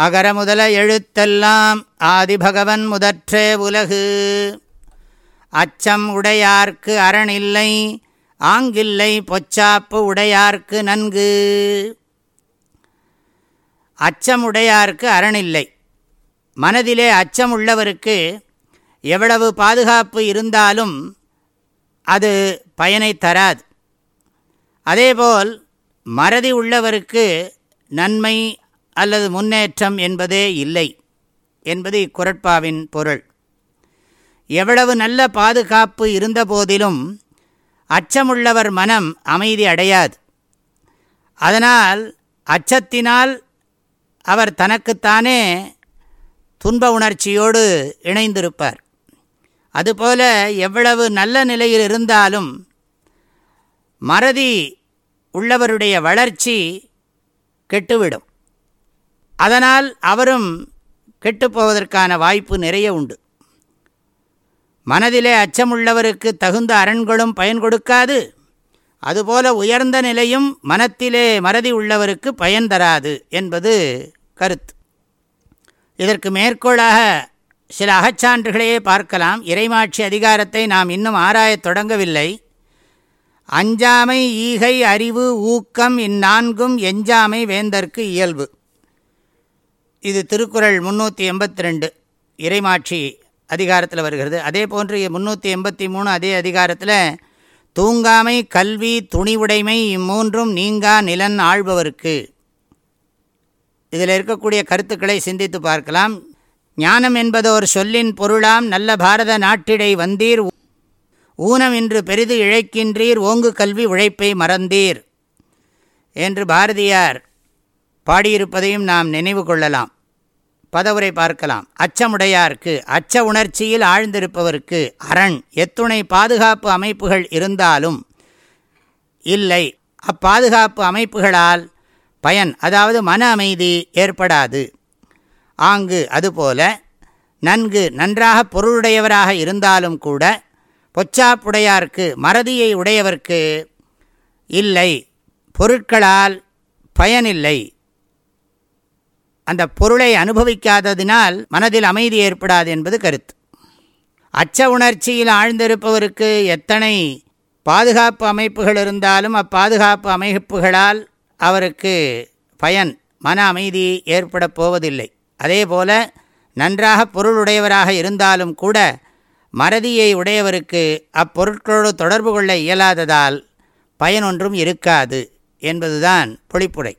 அகர முதல எழுத்தெல்லாம் ஆதிபகவன் முதற்றே உலகு. அச்சம் உடையார்க்கு அரணில்லை ஆங்கில்லை பொச்சாப்பு உடையார்க்கு நன்கு. அச்சம் உடையார்க்கு அரணில்லை மனதிலே அச்சம் உள்ளவருக்கு எவ்வளவு பாதுகாப்பு இருந்தாலும் அது பயனை தராது. அதேபோல் மறதி உள்ளவருக்கு நன்மை அல்லது முன்னேற்றம் என்பதே இல்லை என்பது இக்குரட்பாவின் பொருள். எவ்வளவு நல்ல பாதுகாப்பு இருந்தபோதிலும் அச்சமுள்ளவர் மனம் அமைதி அடையாது. அதனால் அச்சத்தினால் அவர் தனக்குத்தானே துன்ப உணர்ச்சியோடு இணைந்திருப்பார். அதுபோல எவ்வளவு நல்ல நிலையில் இருந்தாலும் மறதி உள்ளவருடைய வளர்ச்சி கெட்டுவிடும். அதனால் அவரும் கெட்டுப்போவதற்கான வாய்ப்பு நிறைய உண்டு. மனதிலே அச்சமுள்ளவருக்கு தகுந்த அரண்களும் பயன் கொடுக்காது. அதுபோல உயர்ந்த நிலையும் மனத்திலே மறதி உள்ளவருக்கு பயன் தராது என்பது கருத்து. இதற்கு மேற்கோளாக சில அகச்சான்றுகளையே பார்க்கலாம். இறைமாட்சி அதிகாரத்தை நாம் இன்னும் ஆராயத் தொடங்கவில்லை. அஞ்சாமை ஈகை அறிவு ஊக்கம் இந்நான்கும் எஞ்சாமை வேந்தற்கு இயல்பு. இது திருக்குறள் முன்னூற்றி எண்பத்தி ரெண்டு இறைமாட்சி அதிகாரத்தில் வருகிறது. அதே போன்று முந்நூற்றி எண்பத்தி மூணு அதே அதிகாரத்தில் தூங்காமை கல்வி துணிவுடைமை இம்மூன்றும் நீங்கா நிலன் ஆழ்பவருக்கு இதில் இருக்கக்கூடிய கருத்துக்களை சிந்தித்து பார்க்கலாம். ஞானம் என்பதோர் சொல்லின் பொருளாம் நல்ல பாரத நாட்டிடை வந்தீர். ஊனம் இன்று பெரிது இழைக்கின்றீர். ஓங்கு கல்வி உழைப்பை மறந்தீர். என்று பாரதியார் பாடியிருப்பதையும் நாம் நினைவு கொள்ளலாம். பதவுரை பார்க்கலாம். அச்சமுடையார்க்கு அச்ச உணர்ச்சியில் ஆழ்ந்திருப்பவருக்கு அரண் எத்துணை பாதுகாப்பு அமைப்புகள் இருந்தாலும் இல்லை. அப்பாதுகாப்பு அமைப்புகளால் பயன் அதாவது மன அமைதி ஏற்படாது. ஆங்கு அதுபோல நன்கு நன்றாக பொருளுடையவராக இருந்தாலும் கூட பொச்சாப்புடையார்க்கு மறதியை உடையவர்க்கு இல்லை. பொருட்களால் பயனில்லை. அந்த பொருளை அனுபவிக்காததினால் மனதில் அமைதி ஏற்படாது என்பது கருத்து. அச்ச உணர்ச்சியில் ஆழ்ந்திருப்பவருக்கு எத்தனை பாதுகாப்பு அமைப்புகள் இருந்தாலும் அப்பாதுகாப்பு அமைப்புகளால் அவருக்கு பயன் மன அமைதி ஏற்பட போவதில்லை. அதேபோல நன்றாக பொருளுடையவராக இருந்தாலும் கூட மறதியை உடையவருக்கு அப்பொருட்களோடு தொடர்பு கொள்ள இயலாததால் பயனொன்றும் இருக்காது என்பதுதான் பொழிப்புடை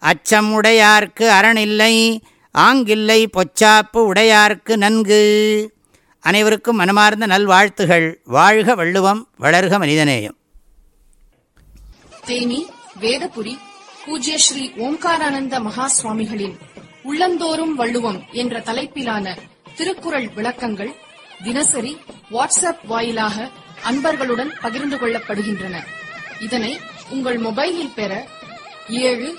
அச்சம் உடையார்க்கு அறனில்லை ஆங்கில்லை பொச்சாப்பு உடையார்க்கு நன்கு. அனைவருக்கும் மனமார்ந்த நல்வாழ்த்துகள். வாழ்க வள்ளுவம் வளர்க மனிதநேயம். தேனி வேதபுரி பூஜ்ய ஸ்ரீ ஓம்காரானந்த மகா சுவாமிகளின் உள்ளந்தோறும் வள்ளுவம் என்ற தலைப்பிலான திருக்குறள் விளக்கங்கள் தினசரி வாட்ஸ்அப் வாயிலாக அன்பர்களுடன் பகிர்ந்து கொள்ளப்படுகின்றன. இதனை உங்கள் மொபைலில் பெற ஏழு